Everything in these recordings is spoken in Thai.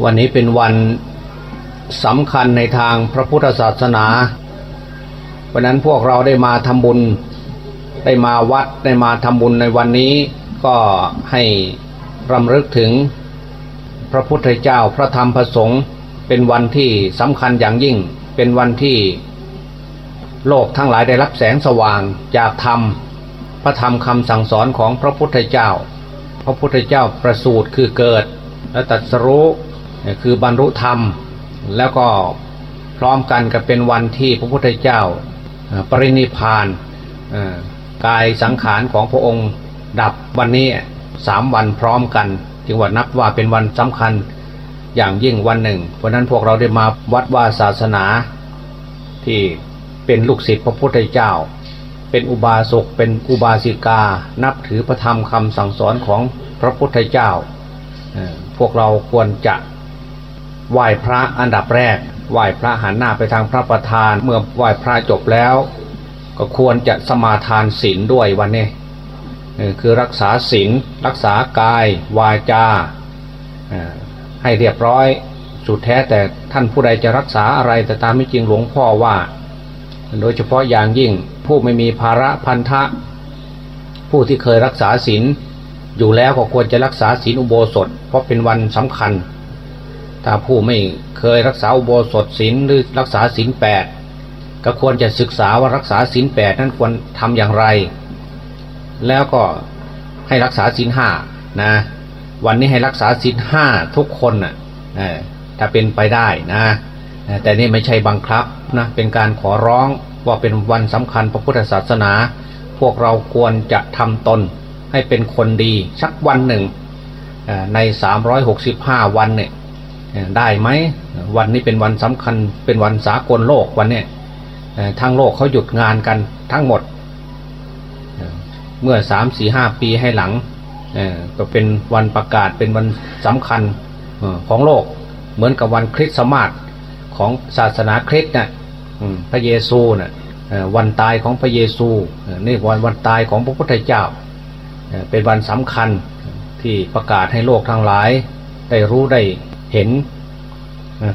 วันนี้เป็นวันสำคัญในทางพระพุทธศาสนา เพราะนั้นพวกเราได้มาทำบุญ ได้มาวัดได้มาทำบุญในวันนี้ ก็ให้รำลึกถึงพระพุทธเจ้าพระธรรมพระสงฆ์เป็นวันที่สำคัญอย่างยิ่ง เป็นวันที่ โลกทั้งหลายได้รับแสงสว่างจากธรรม พระธรรมคำสั่งสอนของพระพุทธเจ้า พระพุทธเจ้าประสูติคือเกิดและตรัสรู้ คือบรรลุธรรม แล้วก็พร้อมกันกับเป็นวันที่พระพุทธเจ้าปรินิพานกายสังขารของพระองค์ดับวันนี้สามวันพร้อมกันจึงว่านับว่าเป็นวันสำคัญอย่างยิ่งวันหนึ่ง เพราะนั้นพวกเราได้มาวัดว่าศาสนาที่เป็นลูกศิษย์พระพุทธเจ้า เป็นอุบาสกเป็นอุบาสิกา นับถือพระธรรมคำสั่งสอนของพระพุทธเจ้า พวกเราควรจะ ไหว้พระอันดับแรกไหว้พระหันหน้าไปทางพระประธาน เมื่อไหว้พระจบแล้ว ก็ควรจะสมาทานศีลด้วยวันนี้คือรักษาศีลรักษากายวาจาให้เรียบร้อยสุดแท้แต่ท่านผู้ใดจะรักษาอะไรแต่ตามไม่จริงหลวงพ่อว่า โดยเฉพาะอย่างยิ่งผู้ไม่มีภาระพันธะ ผู้ที่เคยรักษาศีลอยู่แล้วก็ควรจะรักษาศีลอุโบสถ เพราะเป็นวันสำคัญ ถ้าผู้ไม่เคยรักษาอุโบสถศีลหรือรักษาศีลแปดก็ควรจะศึกษาว่ารักษาศีลแปดนั้นควรทำอย่างไร แล้วก็ให้รักษาศีลห้านะวันนี้ให้รักษาศีลห้าทุกคนนะ่ะถ้าเป็นไปได้นะแต่นี่ไม่ใช่บังคับนะเป็นการขอร้องว่าเป็นวันสำคัญพระพุทธศาสนา พวกเราควรจะทำตนให้เป็นคนดีสักวันหนึ่งใน 365 วันเนี่ย ได้ไหมวันนี้เป็นวันสำคัญเป็นวันสากลโลกวันนี้ทั้งโลกเขาหยุดงานกันทั้งหมด เมื่อสามสี่ห้าปีให้หลังก็เป็นวันประกาศเป็นวันสำคัญของโลก เหมือนกับวันคริสต์มาสของศาสนาคริสต์นะพระเยซูนะ่ะวันตายของพระเยซูนี่วันวันตายของพระพุทธเจ้า เป็นวันสำคัญที่ประกาศให้โลกทั้งหลายได้รู้ได้ เห็น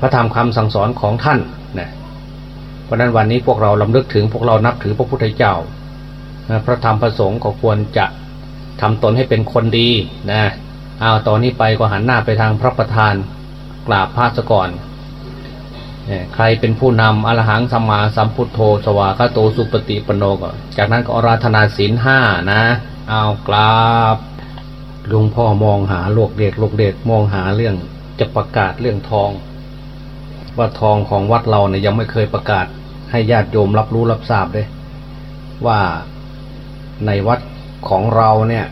พระธรรมคำสั่งสอนของท่านนะเพราะนั้นวันนี้พวกเราลำลึกถึงพวกเรานับถือพระพุทธเจ้า พระธรรมพระสงฆ์ก็ควรจะทำตนให้เป็นคนดีนะเอาตอนนี้ไปก็หันหน้าไปทางพระประธานกราบพระสก่อนใครเป็นผู้นำอรหังสัมมาสัมพุทโธ สวาคาโตสุปฏิปโนก็จากนั้นก็อาราธนาศีลห้านะเอากราบหลวงพ่อมองหาโลกเด็กโลกเด็กมองหาเรื่อง จะประกาศเรื่องทอง ว่าทองของวัดเราเนี่ยยังไม่เคยประกาศ ให้ญาติโยมรับรู้รับทราบเลยว่าในวัดของเราเนี่ย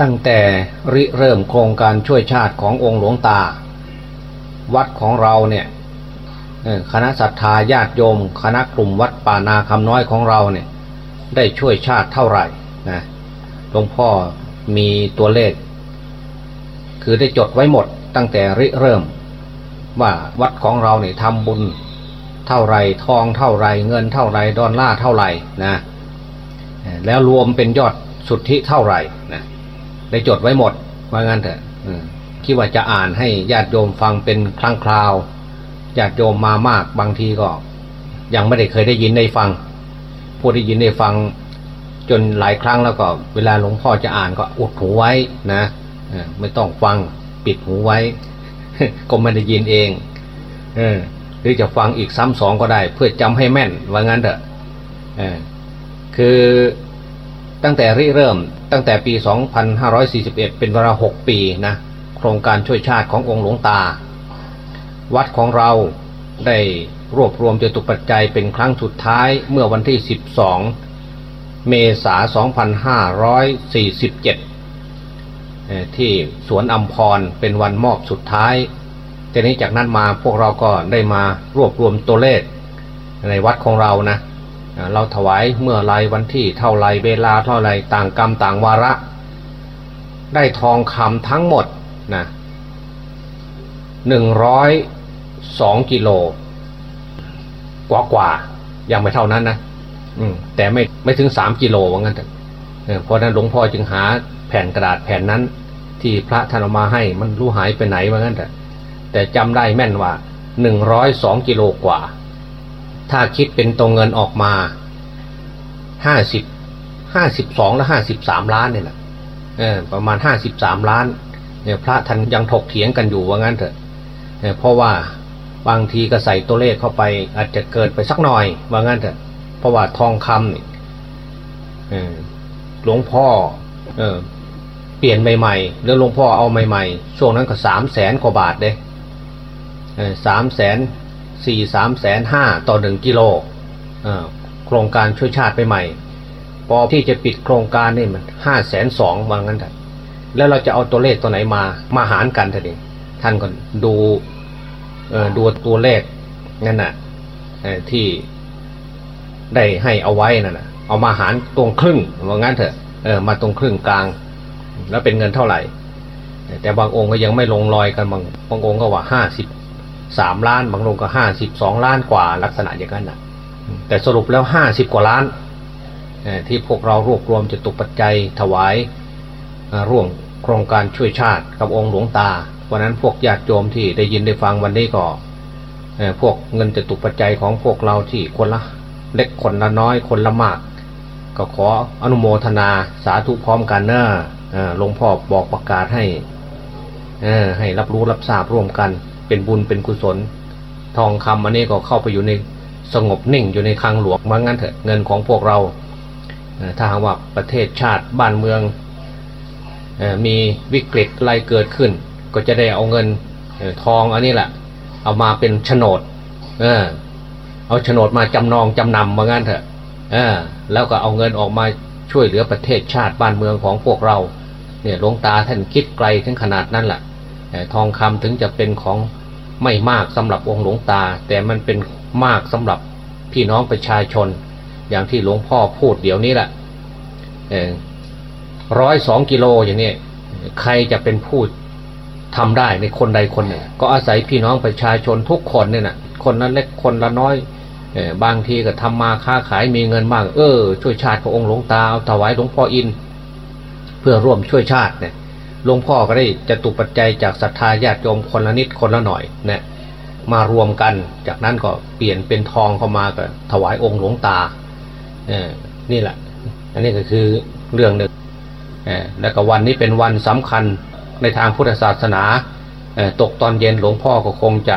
ตั้งแต่ริเริ่มโครงการช่วยชาติขององค์หลวงตา วัดของเราเนี่ยคณะศรัทธาญาติโยม คณะกลุ่มวัดป่านาคำน้อยของเราเนี่ย ได้ช่วยชาติเท่าไหร่นะหลวงพ่อมีตัวเลข คือได้จดไว้หมด ตั้งแต่ริเริ่ม ว่าวัดของเราเนี่ยทำบุญเท่าไรทองเท่าไรเงินเท่าไรดอลลาร์เท่าไรนะแล้วรวมเป็นยอดสุทธิเท่าไรนะได้จดไว้หมดว่างั้นเถอะคิดว่าจะอ่านให้ญาติโยมฟังเป็นครั้งคราวญาติโยมมามากบางทีก็ ยังไม่ได้เคยได้ยินได้ฟังผู้ได้ยินได้ฟังจนหลายครั้งแล้วก็ เวลาหลวงพ่อจะอ่านก็อุดหูไว้นะไม่ต้องฟัง ปิดหูไว้ ก็ไม่ได้ยินเองเออหรือจะฟังอีกซ้ำสองก็ได้ เพื่อจำให้แม่นว่างั้นเถอะเออคือตั้งแต่ริเริ่มตั้งแต่ปี 2541 เป็นเวลา 6 ปีนะโครงการช่วยชาติขององค์หลวงตา วัดของเราได้รวบรวมจตุปัจจัยเป็นครั้งสุดท้ายเมื่อวันที่ 12 เมษายน 2547 ที่สวนอัมพรเป็นวันมอบสุดท้ายทีนี้จากนั้นมาพวกเราก็ได้มารวบรวมตัวเลขในวัดของเรานะเราถวายเมื่อไรวันที่เท่าไรเวลาเท่าไรต่างกรรมต่างวาระ ได้ทองคำทั้งหมดนะหนึ่งร้อยสองกิโลกว่ากว่ายังไม่เท่านั้นนะแต่ไม่ไม่ถึงสามกิโลว่างั้นเพราะนั้นหลวงพ่อจึงหาแผ่นกระดาษแผ่นนั้น ที่พระท่านมาให้มันรู้หายไปไหนว่างั้นแต่แต่จำได้แม่นว่าหนึ่งร้อยสองกิโลกว่า ถ้าคิดเป็นตัวเงินออกมาห้าสิบห้าสิบสองและห้าสิบสามล้านเนี่ยแหละเออประมาณห้าสิบสามล้านเนี่ยพระท่านยังถกเถียงกันอยู่ว่างั้นเถอะเนี่ยเพราะว่าบางทีก็ใส่ตัวเลขเข้าไป อาจจะเกินไปสักหน่อยว่างั้นเถอะเพราะว่าทองคำนี่หลวงพ่อ เออ เปลี่ยนใหม่ๆแล้วหลวงพ่อเอาใหม่ๆ ช่วงนั้นก็สามแสนกว่าบาทเลยสามแสนสี่สามแสนห้าต่อหนึ่งกิโลโครงการช่วยชาติไปใหม่ พอที่จะปิดโครงการนี่มันห้าแสนสองว่างั้นเถอะแล้วเราจะเอาตัวเลขตัวไหนมามาหารกันเถอะดิท่านก็ดูดูตัวเลขนั่นน่ะที่ได้ให้เอาไว้นั่นน่ะเอามาหารตรงครึ่งว่างั้นเถอะเออมาตรงครึ่งกลาง แล้วเป็นเงินเท่าไหร่ แต่บางองค์ก็ยังไม่ลงรอยกันบางบางองค์ก็ว่าห้าสิบสามล้าน บางองค์ก็ห้าสิบสองล้านกว่าลักษณะอย่างนั้นนะแต่สรุปแล้วห้าสิบกว่าล้านที่พวกเรารวบรวมจะตุปัจจัยถวายร่วมโครงการช่วยชาติกับองค์หลวงตาวันนั้นพวกญาติโยมที่ได้ยินได้ฟังวันนี้ก็พวกเงินจะตุปัจจัยของพวกเราที่คนละเล็กคนละน้อยคนละมาก ก็ขออนุโมทนาสาธุพร้อมกันเนอะ หลวงพ่อบอกประกาศให้ให้รับรู้รับทราบร่วมกัน เป็นบุญเป็นกุศล ทองคำอันนี้ก็เข้าไปอยู่ในสงบนิ่งอยู่ในคลังหลวงมางั้นเถอะเงินของพวกเราถ้าหากว่าประเทศชาติบ้านเมืองมีวิกฤตอะไรเกิดขึ้น ก็จะได้เอาเงินทองอันนี้แหละเอามาเป็นโฉนด เออ เอาโฉนดมาจำนองจำนำมางั้นเถอะ เออ แล้วก็เอาเงินออกมาช่วยเหลือประเทศชาติบ้านเมืองของพวกเรา เนี่ยหลวงตาท่านคิดไกลถึงขนาดนั้นแหละทองคำถึงจะเป็นของไม่มากสำหรับองค์หลวงตา แต่มันเป็นมากสำหรับพี่น้องประชาชน อย่างที่หลวงพ่อพูดเดี๋ยวนี้แหละร้อยสองกิโลอย่างนี้ใครจะเป็นผู้ทำได้ในคนใดคนหนึ่งก็อาศัยพี่น้องประชาชนทุกคนเนี่ยนะคนนั้นเล็กคนละน้อยบางทีก็ทำมาค้าขายมีเงินมากเออช่วยชาติพระองค์หลวงตาเอาถวายหลวงพ่ออิน เพื่อร่วมช่วยชาติเนี่ยหลวงพ่อก็ได้จะตุปัจจัยจากศรัทธาญาติโยมคนละนิดคนละหน่อยเนี่ยมารวมกัน จากนั้นก็เปลี่ยนเป็นทองเข้ามาก็ถวายองค์หลวงตาเนี่แหละ อันนี้ก็คือเรื่องหนึ่งแล้วก็วันนี้เป็นวันสำคัญในทางพุทธศาสนา ตกตอนเย็นหลวงพ่อก็คงจะ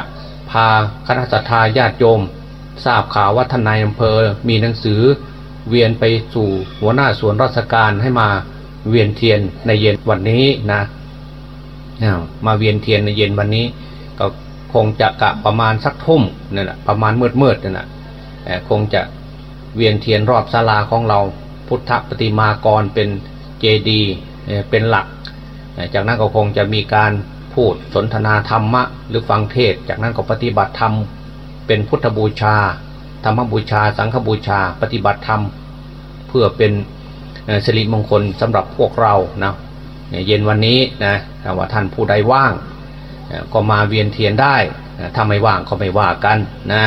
พาคณะสัตยาญาติโยม ทราบข่าวว่าทนายอำเภอมีหนังสือเวียนไปสู่หัวหน้าส่วนราชการให้มา เวียนเทียนในเย็นวันนี้นะมาเวียนเทียนในเย็นวันนี้ ก็คงจะกะประมาณสักทุ่มนั่นแหละประมาณมืดมืดนั่นแหละคงจะเวียนเทียนรอบศาลาของเราพุทธปฏิมากรเป็นเจดีเป็นหลัก จากนั้นก็คงจะมีการพูดสนทนาธรรมะ หรือฟังเทศ จากนั้นก็ปฏิบัติธรรม เป็นพุทธบูชา ธรรมบูชา สังฆบูชา ปฏิบัติธรรม เพื่อเป็น สิริมงคลสำหรับพวกเรานะเย็นวันนี้นะว่าท่านผู้ใดว่างก็มาเวียนเทียนได้ถ้าไม่ว่างก็ไม่ว่ากันนะ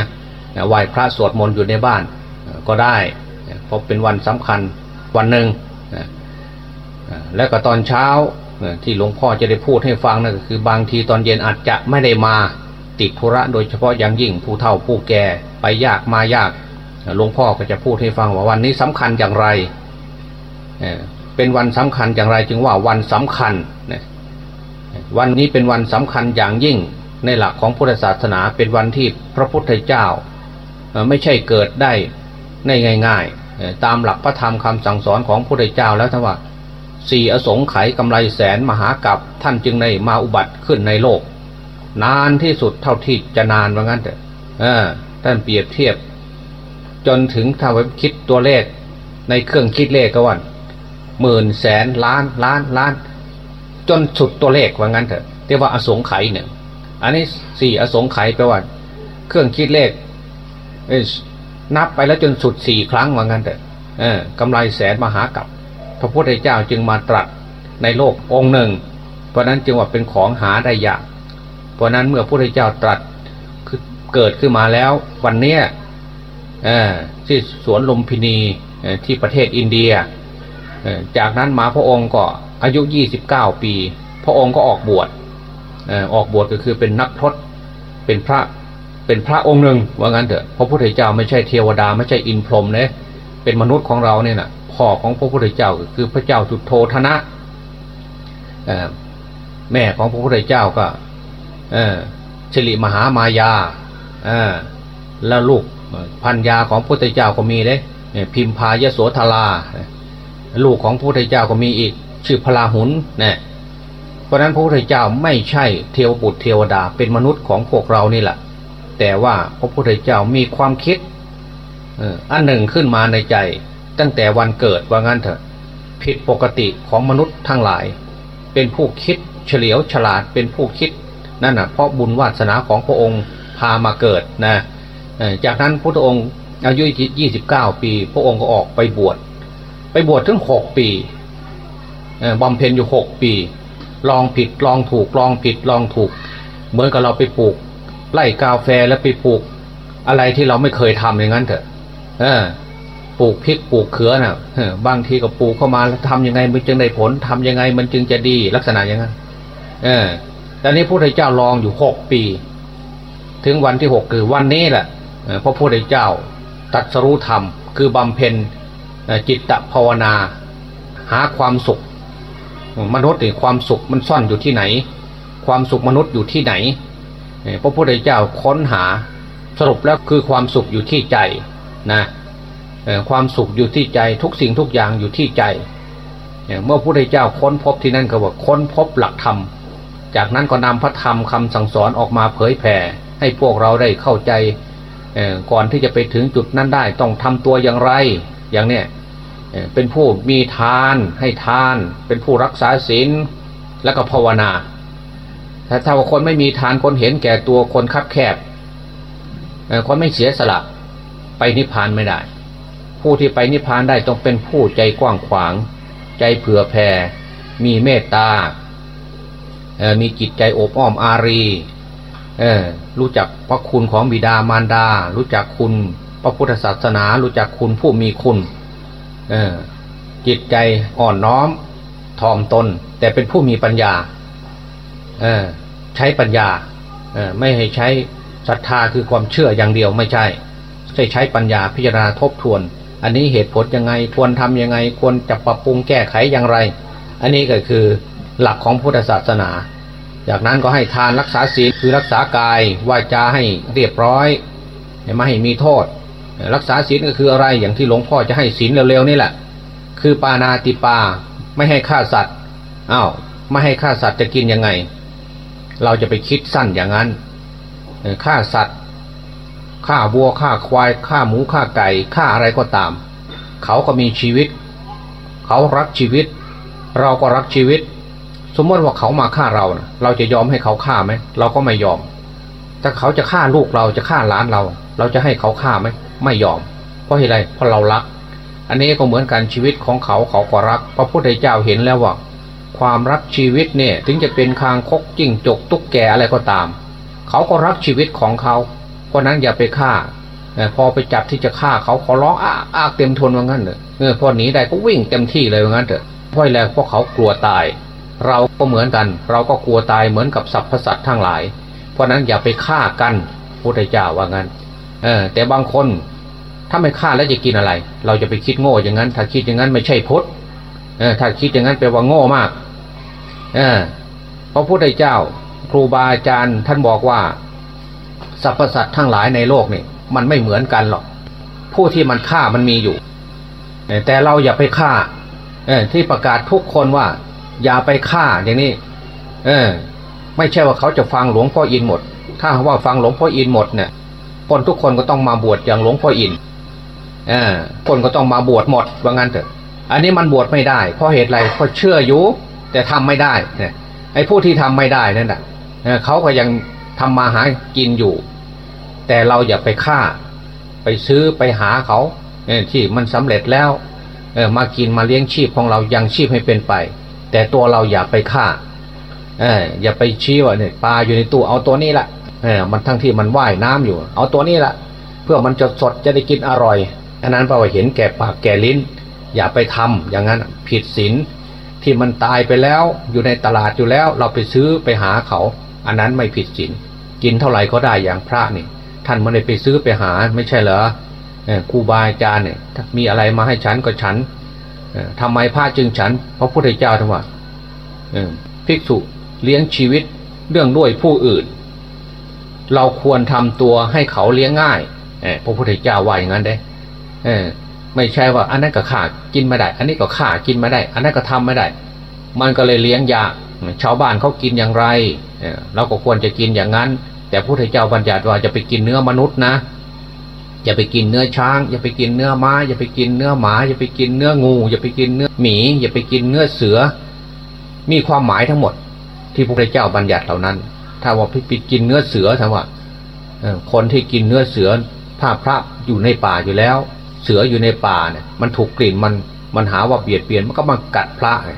ไหว้พระสวดมนต์อยู่ในบ้านก็ได้เพราะเป็นวันสำคัญวันหนึ่งแล้วก็ตอนเช้าที่หลวงพ่อจะได้พูดให้ฟังนั่นก็คือบางทีตอนเย็นอาจจะไม่ได้มาติดธุระ โดยเฉพาะอย่างยิ่งผู้เฒ่าผู้แก่ไปยากมายากหลวงพ่อก็จะพูดให้ฟังว่าวันนี้สำคัญอย่างไร เป็นวันสำคัญอย่างไรจึงว่าวันสำคัญ วันนี้เป็นวันสำคัญอย่างยิ่งในหลักของพุทธศาสนาเป็นวันที่พระพุทธเจ้า ไม่ใช่เกิดได้ในง่าย ๆ ตามหลักพระธรรมคำสั่งสอนของพระพุทธเจ้าแล้วทั้งว่าสี่อสงไขยกำไรแสนมหากับท่านจึงในมาอุบัติขึ้นในโลก นานที่สุดเท่าที่จะนานว่างั้นเถอะท่านเปรียบเทียบ จนถึงถ้าไว้คิดตัวเลขในเครื่องคิดเลขก็วัน หมื่นแสนล้านล้านล้าน จนสุดตัวเลขว่างั้นเถอะเรียกว่าอสงไขยเนี่ยอันนี้สี่อสงไขยแปลว่าเครื่องคิดเลขนับไปแล้วจนสุดสี่ครั้งว่างั้นเถอะกำไรแสนมหากับพระพุทธเจ้าจึงมาตรัสในโลกองค์หนึ่ง เพราะนั้นจึงว่าเป็นของหาได้ยากเพราะนั้นเมื่อพระพุทธเจ้าตรัสเกิดขึ้นมาแล้ววันเนี้ยที่สวนลมพินีที่ประเทศอินเดีย จากนั้นมาพระองค์ก็อายุ 29 ปี พระองค์ก็ออกบวชออกบวชก็คือเป็นนักพรตเป็นพระเป็นพระองค์หนึ่งว่างั้นเถอะพระพุทธเจ้าไม่ใช่เทวดาไม่ใช่อินพรหมเลยเป็นมนุษย์ของเราเนี่ยนะพ่อของพระพุทธเจ้าก็คือพระเจ้าสุโธธนะแม่ของพระพุทธเจ้าก็สิริมหามายาแล้วลูกพันยาของพระพุทธเจ้าก็มีเลยพิมพายโสธรา ลูกของพระพุทธเจ้าก็มีอีก ชื่อพลาหุนนี่ยเพราะนั้นพระพุทธเจ้าไม่ใช่เทวบุตรเทวดาเป็นมนุษย์ของพวกเรานี่แหละแต่ว่าพระพุทธเจ้ามีความคิดอันหนึ่งขึ้นมาในใจ ตั้งแต่วันเกิดว่างั้นเถอะ ผิดปกติของมนุษย์ทั้งหลาย เป็นผู้คิดเฉลียวฉลาดเป็นผู้คิดนั่นน่ะเพราะบุญวาสนาของพระองค์พามาเกิดนะจากนั้นพระองค์อายุยี่สิบเก้าปี พระองค์ก็ออกไปบวช ไปบวชถึงหกปีบำเพ็ญอยู่หกปี ลองผิดลองถูกลองผิดลองถูก เหมือนกับเราไปปลูกไล่กาแฟแล้วไปปลูก อะไรที่เราไม่เคยทำอย่างนั้นเถอะ เออ ปลูกพริกปลูกเขือนะ่ะบางทีก็ปลูกเข้ามาแล้วทำยังไงมันจึงได้ผลทำยังไงมันจึงจะดีลักษณะอย่างนั้น เออตอนนี้พระพุทธเจ้าลองอยู่หกปี ถึงวันที่หกคือวันนี้แหละพระพุทธเจ้าตัดสรู้ธรรม คือบำเพ็ญ จิตตภาวนา หาความสุข มนุษย์เนี่ยความสุขมันซ่อนอยู่ที่ไหน ความสุขมนุษย์อยู่ที่ไหนพระพุทธเจ้าค้นหาสรุปแล้วคือความสุขอยู่ที่ใจนะความสุขอยู่ที่ใจทุกสิ่งทุกอย่างอยู่ที่ใจเมื่อพระพุทธเจ้าค้นพบที่นั่นก็ว่าค้นพบหลักธรรม จากนั้นก็นำพระธรรมคำสั่งสอนออกมาเผยแผ่ ให้พวกเราได้เข้าใจก่อนที่จะไปถึงจุดนั้นได้ต้องทำตัวอย่างไร อย่างเนี้ยเป็นผู้มีทานให้ทาน เป็นผู้รักษาศีลแล้วก็ภาวนา ถ้าถ้าคนไม่มีทานคนเห็นแก่ตัวคนคับแคบคนไม่เสียสละไปนิพพานไม่ได้ ผู้ที่ไปนิพพานได้ต้องเป็นผู้ใจกว้างขวาง ใจเผื่อแผ่ มีเมตตา มีจิตใจอบอ้อมอารีรู้จักพระคุณของบิดามารดา รู้จักคุณ ระพุทธศาสนารู้จักคุณผู้มีคุณจิตใจอ่อนน้อมถ่อมตน แต่เป็นผู้มีปัญญาใช้ปัญญาไม่ให้ใช้ศรัทธาคือความเชื่ออย่างเดียวไม่ใช่ใช้ใช้ปัญญาพิจารณาทบทวน อันนี้เหตุผลยังไงควรทำยังไงควรจะปรับปรุงแก้ไขอย่างไร อันนี้ก็คือหลักของพุทธศาสนา จากนั้นก็ให้ทานรักษาศีลคือรักษากายวาจาให้เรียบร้อยไม่ให้มีโทษ รักษาศีลก็คืออะไรอย่างที่หลวงพ่อจะให้ศีลเร็วๆนี่แหละ คือปานาติปาไม่ให้ฆ่าสัตว์อ้าวไม่ให้ฆ่าสัตว์จะกินยังไง เราจะไปคิดสั้นอย่างนั้นฆ่าสัตว์ฆ่าวัวฆ่าควายฆ่าหมูฆ่าไก่ฆ่าอะไรก็ตาม เขาก็มีชีวิต เขารักชีวิต เราก็รักชีวิต สมมติว่าเขามาฆ่าเราเราจะยอมให้เขาฆ่าไหมเราก็ไม่ยอมถ้าเขาจะฆ่าลูกเราจะฆ่าหลานเรา เราจะให้เขาฆ่าไหม ไม่ยอม เพราะอะไรเพราะเรารัก อันนี้ก็เหมือนกันชีวิตของเขาเขาก็รัก พระพุทธเจ้าเห็นแล้วว่า ความรักชีวิตเนี่ยถึงจะเป็นคางคกจิ้งจกตุ๊กแกอะไรก็ตาม เขาก็รักชีวิตของเขา เพราะนั้นอย่าไปฆ่าพอไปจับที่จะฆ่าเขาขอร้องอ้าอ้าเต็มทนว่างั้นเถอะเออพอหนีได้ก็วิ่งเต็มที่เลยว่างั้นเถอะเพราะแล้วเพราะเขากลัวตาย เราก็เหมือนกัน เราก็กลัวตายเหมือนกับสัตว์สัตว์ทั้งหลาย เพราะนั้นอย่าไปฆ่ากันพุทธเจ้าว่างั้น เออแต่บางคนถ้าไม่ฆ่าแล้วจะกินอะไร เราจะไปคิดโง่อย่างนั้น ถ้าคิดอย่างนั้นไม่ใช่พุทธเออถ้าคิดอย่างนั้นแปลว่าโง่มากเพระพุทธเจ้า ครูบาอาจารย์ท่านบอกว่าสรรพสัตว์ทั้งหลายในโลกนี่มันไม่เหมือนกันหรอก ผู้ที่มันฆ่ามันมีอยู่ แต่เราอย่าไปฆ่าที่ประกาศทุกคนว่า อย่าไปฆ่าอย่างนี้ เออ ไม่ใช่ว่าเขาจะฟังหลวงพ่ออินหมด ถ้าว่าฟังหลวงพ่ออินหมดเนี่ย คนทุกคนก็ต้องมาบวชอย่างหลวงพ่ออินอคนก็ต้องมาบวชหมดว่างั้นเถอะ อันนี้มันบวชไม่ได้ เพราะเหตุไรเพราะเชื่ออยู่แต่ทำไม่ได้เนี่ยไอ้ผู้ที่ทำไม่ได้นั่นแหละเขาก็ยังทำมาหากินอยู่ แต่เราอย่าไปฆ่า ไปซื้อไปหาเขาที่มันสำเร็จแล้วมากินมาเลี้ยงชีพของเรายังชีพให้เป็นไป แต่ตัวเราอย่าไปฆ่าเอออย่าไปชี้ว่าเนี่ยปลาอยู่ในตู้เอาตัวนี้ละ เออมันทั้งที่มันว่ายน้ำอยู่ เอาตัวนี้ละเพื่อมันจะสดจะได้กินอร่อยอันนั้นแปลว่าเห็นแก่ปากแก่ลิ้น อย่าไปทำอย่างนั้นผิดศีลที่มันตายไปแล้วอยู่ในตลาดอยู่แล้ว เราไปซื้อไปหาเขา อันนั้นไม่ผิดศีลกินเท่าไหร่ก็ได้อย่างพระนี่ ท่านไม่ได้ไปซื้อไปหาไม่ใช่เหรอครูบาอาจารย์เนี่ยมีอะไรมาให้ฉันก็ฉันทำไมพระจึงฉันเพราะพุทธเจ้าทว่าภิกษุเลี้ยงชีวิตเรื่องด้วยผู้อื่น เราควรทำตัวให้เขาเลี้ยงง่ายพระพุทธเจ้าว่าอย่างนั้นได้ไม่ใช่ว่าอันนั้นก็ขาดกินไม่ได้ อันนี้ก็ขาดกินไม่ได้ อันนั้นก็ทำไม่ได้ มันก็เลยเลี้ยงยากชาวบ้านเขากินอย่างไรเราก็ควรจะกินอย่างนั้น แต่พระพุทธเจ้าบัญญัติว่าจะไปกินเนื้อมนุษย์นะอย่าไปกินเนื้อช้าง อย่าไปกินเนื้อม้า อย่าไปกินเนื้อหมา อย่าไปกินเนื้องู อย่าไปกินเนื้อหมี อย่าไปกินเนื้อเสือ มีความหมายทั้งหมด ที่พระพุทธเจ้าบัญญัติเหล่านั้น ถ้าว่าไปกินเนื้อเสือถามว่าคนที่กินเนื้อเสือภาพระอยู่ในป่าอยู่แล้ว เสืออยู่ในป่าเนี่ยมันถูกกลิ่นมันมันหาว่าเบียดเบียนมันก็มากัดพระไง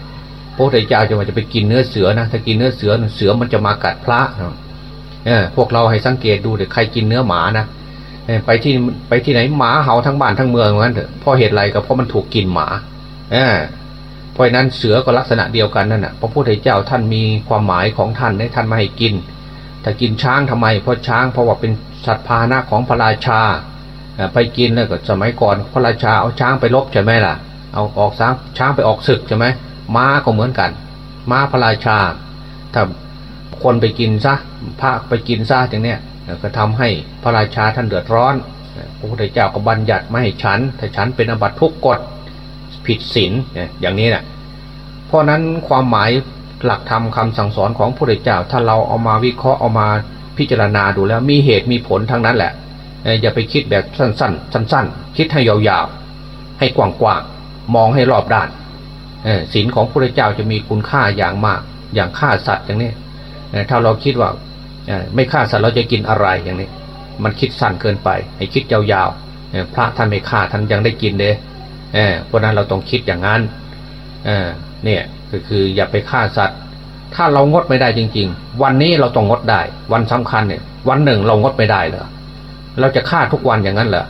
พระพุทธเจ้าจะมาจะไปกินเนื้อเสือนะถ้ากินเนื้อเสือเสือมันจะมากัดพระเออพวกเราให้สังเกตดูเดี๋ยวใครกินเนื้อหมานะไปที่ไปที่ไหนหมาเห่าทั้งบ้านทั้งเมืองเหมือนกันเถอะเพราะเหตุไรก็เพราะมันถูกกินหมาเออเพราะนั้นเสือก็ลักษณะเดียวกันนั่นแหะพระพุทธเจ้าท่านมีความหมายของท่านให้ท่านมาให้กิน ถ้ากินช้างทำไมเพราะช้างเพราะว่าเป็นสัตว์พาหนะของพระราชาไปกินแล้วก็สมัยก่อนพระราชาเอาช้างไปลบใช่ไหมล่ะ เอาออกช้างช้างไปออกศึกใช่ไหมม้าก็เหมือนกัน ม้าพระราชา ถ้าคนไปกินซะพระไปกินซะอย่างเนี้ยก็ทำให้พระราชาท่านเดือดร้อนพระพุทธเจ้าก็บัญญัติไม่ให้ฉัน ถ้าฉันเป็นอบัตทุกกฎผิดศีลอย่างนี้แหละเพราะนั้นความหมาย หลักธรรมคาสั่งสอนของพระพุทธเจ้า ถ้าเราเอามาวิเคราะห์เอามาพิจารณาดูแล้วมีเหตุมีผลทั้งนั้นแหละอย่าไปคิดแบบสั้นๆ สั้น ๆ คิดให้ยาวๆ ให้กว้างๆ มองให้รอบด้านศีลของพระเจ้าจะมีคุณค่าอย่างมาก อย่างฆ่าสัตว์อย่างนี้ถ้าเราคิดว่าไม่ฆ่าสัตว์เราจะกินอะไรอย่างนี้ มันคิดสั้นเกินไป ให้คิดยาวๆพระท่านไม่ฆ่าท่านยังได้กินเลยเพราะนั้นเราต้องคิดอย่างนั้นเนี่ย ก็คืออย่าไปฆ่าสัตว์ ถ้าเรางดไม่ได้จริง ๆ วันนี้เราต้องงดได้ วันสำคัญเนี่ย วันหนึ่งเรางดไม่ได้เหรอเราจะฆ่าทุกวันอย่างนั้นเหรอ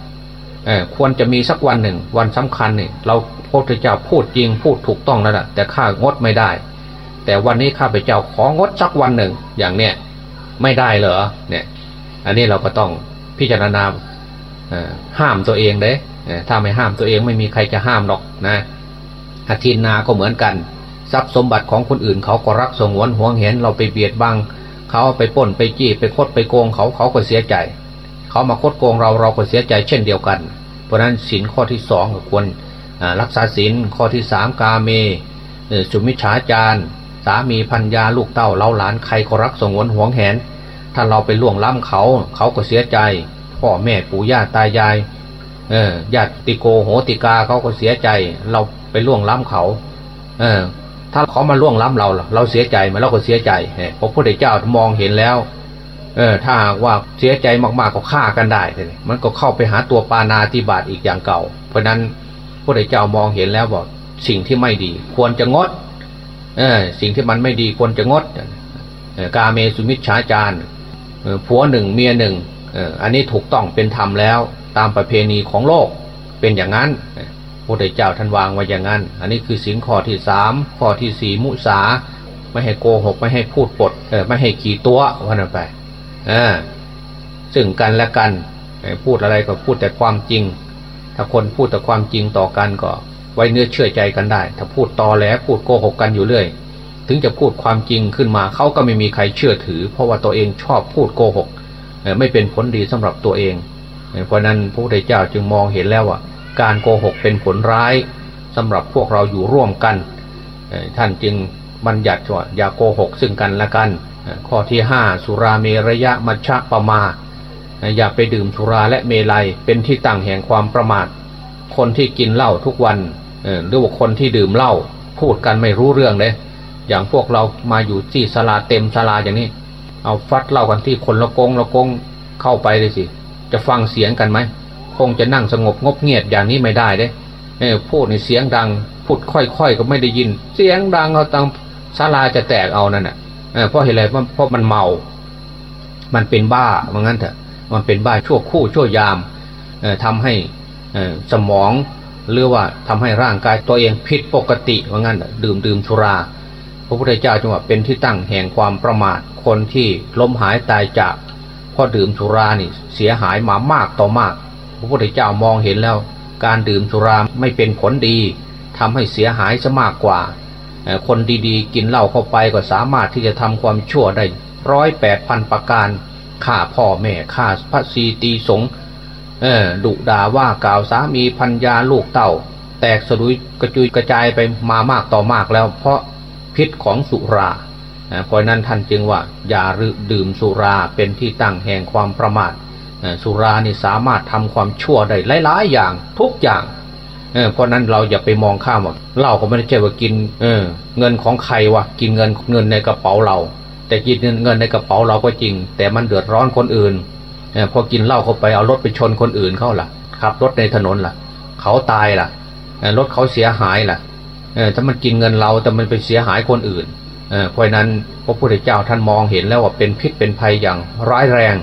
เออควรจะมีสักวันหนึ่ง วันสำคัญเนี่ยเราพระพุทธเจ้าพูดจริงพูดถูกต้องแล้วแหะแต่ข้างดไม่ได้ แต่วันนี้ข้าพเจ้าของดสักวันหนึ่งอย่างเนี้ยไม่ได้เหรอเนี่ย อันนี้เราก็ต้องพิจารณาห้ามตัวเองเด้ถ้าไม่ห้ามตัวเองไม่มีใครจะห้ามหรอกนะอาทินนาก็เหมือนกัน ทรัพย์สมบัติของคนอื่นเขาก็รักสงวนห่วงเห็นเราไปเบียดบังเขาไปป้นไปจี้ไปคดไปโกงเขาเขาก็เสียใจ เขามาคดโกงเราเราก็เสียใจเช่นเดียวกัน เพราะนั้นสินข้อที่สองควรรักษาสินข้อที่สามกาเมสุมิชฌาจารสามีพันยาลูกเต้าเล้าหลานใครก็รักสงวนห่วงแหน ถ้าเราไปล่วงล้ำเขา เขาก็เสียใจ พ่อแม่ปู่ย่าตายายเออญาติโกโหติกาเขาก็เสียใจ เราไปล่วงล้ำเขา เออ ถ้าเขามาล่วงล้ำเราเราเสียใจมาเราก็เสียใจพระพุทธเจ้ามองเห็นแล้ว เออถ้าว่าเสียใจมากๆก็ฆ่ากันได้เลยมันก็เข้าไปหาตัวปานาติบาตอีกอย่างเก่า เพราะนั้นพระพุทธเจ้ามองเห็นแล้วบอกสิ่งที่ไม่ดี ควรจะงด เออสิ่งที่มันไม่ดีควรจะงดกาเมสุมิชฌาจารผัวหนึ่งเมียหนึ่งอันนี้ถูกต้องเป็นธรรมแล้ว ตามประเพณีของโลกเป็นอย่างนั้น พระพุทธเจ้าท่านวางไว้อย่างนั้น อันนี้คือสินข้อที่สามข้อที่สี่มุสา ไม่ให้โกหกไม่ให้พูดปดเออไม่ให้ขี่ตัววันไปอ่าซึ่งกันและกันพูดอะไรก็พูดแต่ความจริง ถ้าคนพูดแต่ความจริงต่อกันก็ ไว้เนื้อเชื่อใจกันได้ ถ้าพูดตอแหลพูดโกหกกันอยู่เรื่อย ถึงจะพูดความจริงขึ้นมาเขาก็ไม่มีใครเชื่อถือ เพราะว่าตัวเองชอบพูดโกหกไม่เป็นผลดีสำหรับตัวเองเพราะนั้นพระพุทธเจ้าจึงมองเห็นแล้วว่า การโกหกเป็นผลร้ายสำหรับพวกเราอยู่ร่วมกัน ท่านจึงบัญญัติว่าอย่าโกหกซึ่งกันและกัน ข้อที่ห้าสุราเมรยะมัชฌะปะมา อย่าไปดื่มสุราและเมลัยเป็นที่ตั้งแห่งความประมาท คนที่กินเหล้าทุกวันหรือว่าคนที่ดื่มเหล้าพูดกันไม่รู้เรื่องเลยอย่างพวกเรามาอยู่ที่ศาลาเต็มศาลาอย่างนี้ เอาฟัดเล่ากันที่คนละกงละกงเข้าไปเลยสิ จะฟังเสียงกันไหม คงจะนั่งสงบงบเงียบอย่างนี้ไม่ได้เด้เออพูดในเสียงดัง พูดค่อยๆก็ไม่ได้ยิน เสียงดังเอาตังศาลาจะแตกเอานั่นน่ะเพราะเหตุอะไรเพราะมันเมา มันเป็นบ้าเหมือนกันเถอะ มันเป็นบ้าชั่วคู่ชั่วยามทำให้สมองหรือว่าทำให้ร่างกายตัวเองผิดปกติว่างั้นดื่มดื่มสุรา พระพุทธเจ้าจึงว่าเป็นที่ตั้งแห่งความประมาทคนที่ล้มหายตายจากเพราะดื่มสุรานี่เสียหายมามากต่อมาก พระพุทธเจ้ามองเห็นแล้ว การดื่มสุราไม่เป็นผลดีทำให้เสียหายซะมากกว่า คนดีๆ กินเหล้าเข้าไปก็สามารถที่จะทำความชั่วได้ร้อยแปดพันประการฆ่าพ่อแม่ฆ่าพระสีตีสงเออดุด่าว่ากล่าวสามีพัญญาลูกเต่า แตกสะดุยกระจุยกระจายไปมามากต่อมากแล้ว เพราะพิษของสุราเพราะนั้นท่านจึงว่า อย่าดื่มสุราเป็นที่ตั้งแห่งความประมาท สุรานี่สามารถทำความชั่วได้หลายๆอย่างทุกอย่างเพราะนั้นเราอย่าไปมองข้ามว่าเหล้าก็ไม่ได้ใช่ว่ากินเเงินของใครวะกินเงินเงินในกระเป๋าเรา แต่กินเงินในกระเป๋าเราก็จริง แต่มันเดือดร้อนคนอื่นพอกินเหล้าเข้าไปเอารถไปชนคนอื่นเข้าล่ะขับรถในถนนล่ะ เขาตายล่ะรถเขาเสียหายล่ะถ้ามันกินเงินเราแต่มันไปเสียหายคนอื่นเพราะนั้นพระพุทธเจ้าท่านมองเห็นแล้วว่าเป็นพิษเป็นภัยอย่างร้ายแรง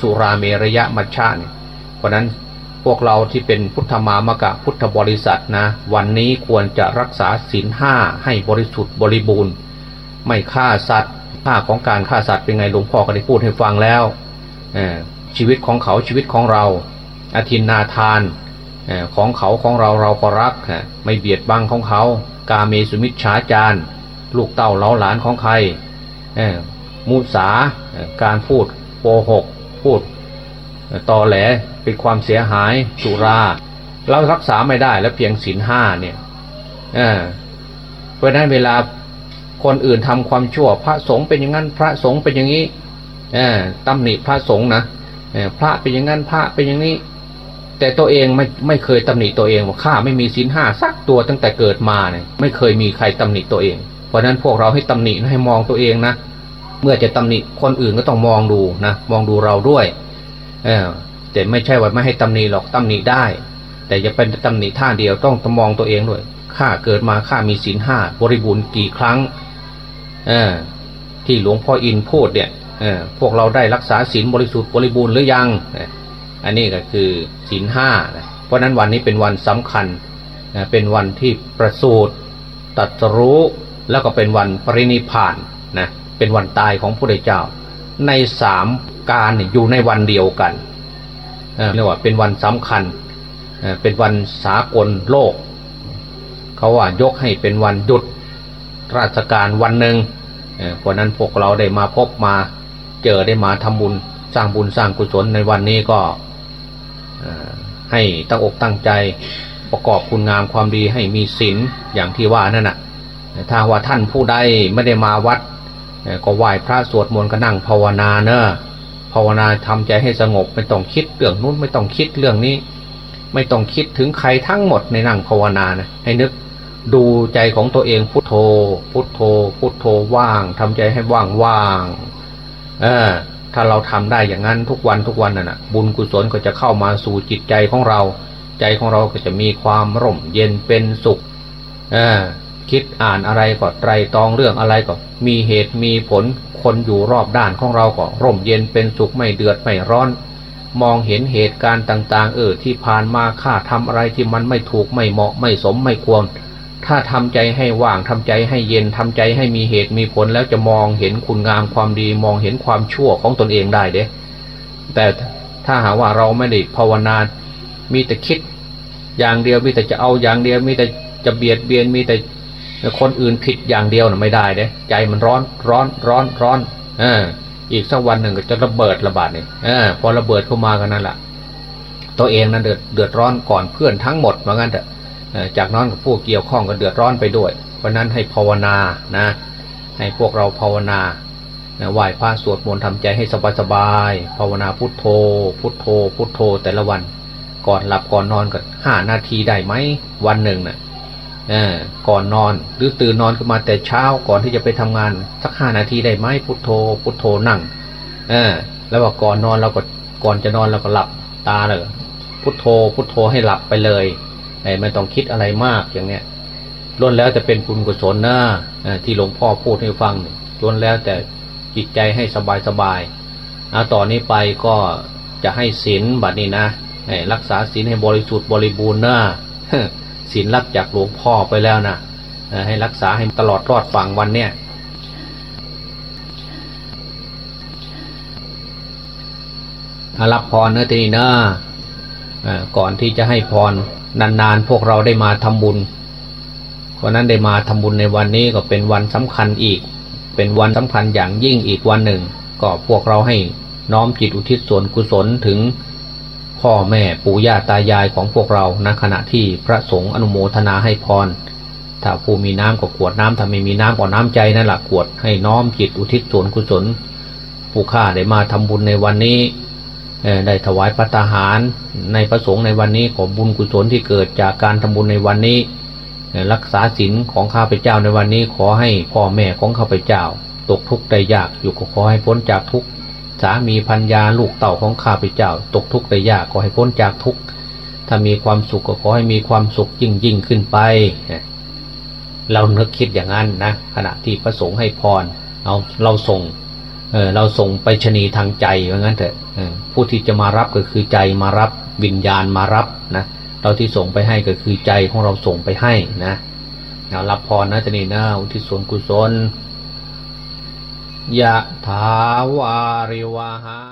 สุราเมรยะมัชชาเนี่ยเพราะนั้นพวกเราที่เป็นพุทธมามกะพุทธบริษัทนะ วันนี้ควรจะรักษาศีลห้าให้บริสุทธิ์บริบูรณ์ ไม่ฆ่าสัตว์ค่าของการฆ่าสัตว์เป็นไงหลวงพ่อก็ได้พูดให้ฟังแล้วชีวิตของเขาชีวิตของเราอธินนาทานของเขาของเราเราก็รัก ไม่เบียดบังของเขา กาเมสุมิชฌาจารลูกเต่าเล้าหลานของใครมุสาการพูดโกหก พูดตอแหลเป็นความเสียหายสุรา เรารักษาไม่ได้แล้วเพียงศีลห้าเนี่ยเพราะนั้นเวลาคนอื่นทำความชั่ว พระสงฆ์เป็นอย่างนั้นพระสงฆ์เป็นอย่างนี้ตำหนิพระสงฆ์นะพระเป็นอย่างนั้นพระเป็นอย่างนี้ แต่ตัวเองไม่ไม่เคยตำหนิตัวเองว่าข้าไม่มีศีลห้าสักตัวตั้งแต่เกิดมาเนี่ยไม่เคยมีใครตำหนิตัวเอง เพราะนั้นพวกเราให้ตำหนิให้มองตัวเองนะ เมื่อจะตำหนิคนอื่นก็ต้องมองดูนะมองดูเราด้วยเออแต่ไม่ใช่ว่าไม่ให้ตำหนิหรอกตำหนิได้ แต่อย่าเป็นตำหนิท่าเดียวต้องมองตัวเองด้วยข้าเกิดมาข้ามีศีลห้าบริบูรณ์กี่ครั้งเออที่หลวงพ่ออินพูดเนี่ยพวกเราได้รักษาศีลบริสุทธิ์บริบูรณ์หรือยัง อันนี้ก็คือศีลห้าเพราะนั้นวันนี้เป็นวันสำคัญเป็นวันที่ประสูติตัดรู้แล้วก็เป็นวันปรินิพานนะ เป็นวันตายของพระพุทธเจ้า ในสามการอยู่ในวันเดียวกันเรียกว่าเป็นวันสำคัญเป็นวันสากลโลก เขาว่ายกให้เป็นวันหยุดราชการวันหนึ่งเพราะนั้นพวกเราได้มาพบมาเจอได้มาทำบุญสร้างบุญสร้างกุศลในวันนี้ก็ให้ตั้งอกตั้งใจประกอบคุณงามความดีให้มีศีลอย่างที่ว่านั่นน่ะถ้าว่าท่านผู้ใดไม่ได้มาวัด ก็ไหว้พระสวดมนต์ก็นั่งภาวนาเนอะภาวนาทำใจให้สงบไม่ต้องคิดเรื่องนู้นไม่ต้องคิดเรื่องนี้ ไม่ต้องคิดถึงใครทั้งหมดในนั่งภาวนานะให้นึกดูใจของตัวเองพุทโธ พุทโธ พุทโธว่างทำใจให้ว่างว่างเออถ้าเราทำได้อย่างนั้นทุกวันทุกวันน่ะบุญกุศลก็จะเข้ามาสู่จิตใจของเรา ใจของเราก็จะมีความร่มเย็นเป็นสุขเออ คิดอ่านอะไรก็ไตรตองเรื่องอะไรก็ มีเหตุมีผลคนอยู่รอบด้านของเราก็ร่มเย็นเป็นสุขไม่เดือดไม่ร้อน มองเห็นเหตุการณ์ต่าง ๆ เออที่ผ่านมาข้าทำอะไรที่มันไม่ถูกไม่เหมาะไม่สมไม่ควร ถ้าทำใจให้ว่างทำใจให้เย็นทำใจให้มีเหตุมีผลแล้วจะมองเห็นคุณงามความดี มองเห็นความชั่วของตนเองได้เด้แต่ถ้าหาว่าเราไม่ได้ภาวนา มีแต่คิด อย่างเดียวมีแต่จะเอาอย่างเดียวมีแต่จะเบียดเบียนมีแต่ คนอื่นผิดอย่างเดียวน่ะไม่ได้เด้ใจมันร้อนร้อนร้อนร้อนเอออีกสักวันหนึ่งก็จะระเบิดระบาดเนี่ยอพอระเบิดเข้ามากันนั่นแหละตัวเองนั้นเดือดเดือดร้อนก่อนเพื่อนทั้งหมดเหมือนกันเถอะจากนั้นกับผู้เกี่ยวข้องก็เดือดร้อนไปด้วย เพราะนั้นให้ภาวนานะ ให้พวกเราภาวนาไหว้พระสวดมนต์ทำใจให้สบายสบายภาวนาพุทโธ พุทโธ พุทโธแต่ละวัน ก่อนหลับก่อนนอนก็ห้านาทีได้ไหมวันหนึ่งนะ่ะ ก่อนนอนหรือตื่นนอนขึ้นมาแต่เช้าก่อนที่จะไปทำงานสักห้านาทีได้ไหมพุทโธ พุทโธนั่งเออแล้วว่าก่อนนอนเราก็ก่อนจะนอนเราก็หลับตาเลยพุทโธ พุทโธให้หลับไปเลยไม่ต้องคิดอะไรมากอย่างเนี้ยล้วนแล้วจะเป็นบุญกุศลนะที่หลวงพ่อพูดให้ฟังล้วนแล้วแต่จิตใจให้สบายสบายเอาต่อนนี้ไปก็จะให้ศีลบัดนี้นะรักษาศีลให้บริสุทธิ์บริบูรณ์นะ ศีลรับจากหลวงพ่อไปแล้วนะให้รักษาให้ตลอดรอดฝั่งวันเนี้ยรับพรเนื้อทีนี้นะก่อนที่จะให้พรนานๆ พวกเราได้มาทำบุญเพราะนั้นได้มาทำบุญในวันนี้ก็เป็นวันสำคัญอีก เป็นวันสำคัญอย่างยิ่งอีกวันหนึ่ง ก็พวกเราให้น้อมจิตอุทิศส่วนกุศลถึง พ่อแม่ปู่ย่าตายายของพวกเราณขณะที่พระสงฆ์อนุโมทนาให้พร ถ้าผู้มีน้ำก็ขวดน้ำถ้าไม่มีน้ำก็น้ำใจนั่นแหละขวดให้น้อมจิตอุทิศส่วนกุศล ผู้ข้าได้มาทำบุญในวันนี้ได้ถวายพระทหารในพระสงฆ์ในวันนี้ขอบุญกุศลที่เกิดจากการทำบุญในวันนี้ รักษาศีลของข้าพเจ้าในวันนี้ขอให้พ่อแม่ของข้าพเจ้า ตกทุกข์ได้ยากอยู่ก็ขอให้พ้นจากทุกข์ สามีพัญญาลูกเต่าของข้าพเจ้า ตกทุกข์ได้ยากขอให้พ้นจากทุกข์ถ้ามีความสุขก็ขอให้มีความสุขยิ่งยิ่งขึ้นไป เราเนึกคิดอย่างนั้นนะขณะที่พระสงฆ์ให้พรเราเราส่งเเราส่งไปชนีทางใจว่างั้นเถอะผู้ที่จะมารับก็คือใจมารับวิญญาณมารับนะเราที่ส่งไปให้ก็คือใจของเราส่งไปให้นะเรารับพรนะจะนี่นะอุทิศส่วนกุศล ยะถาวาริวหา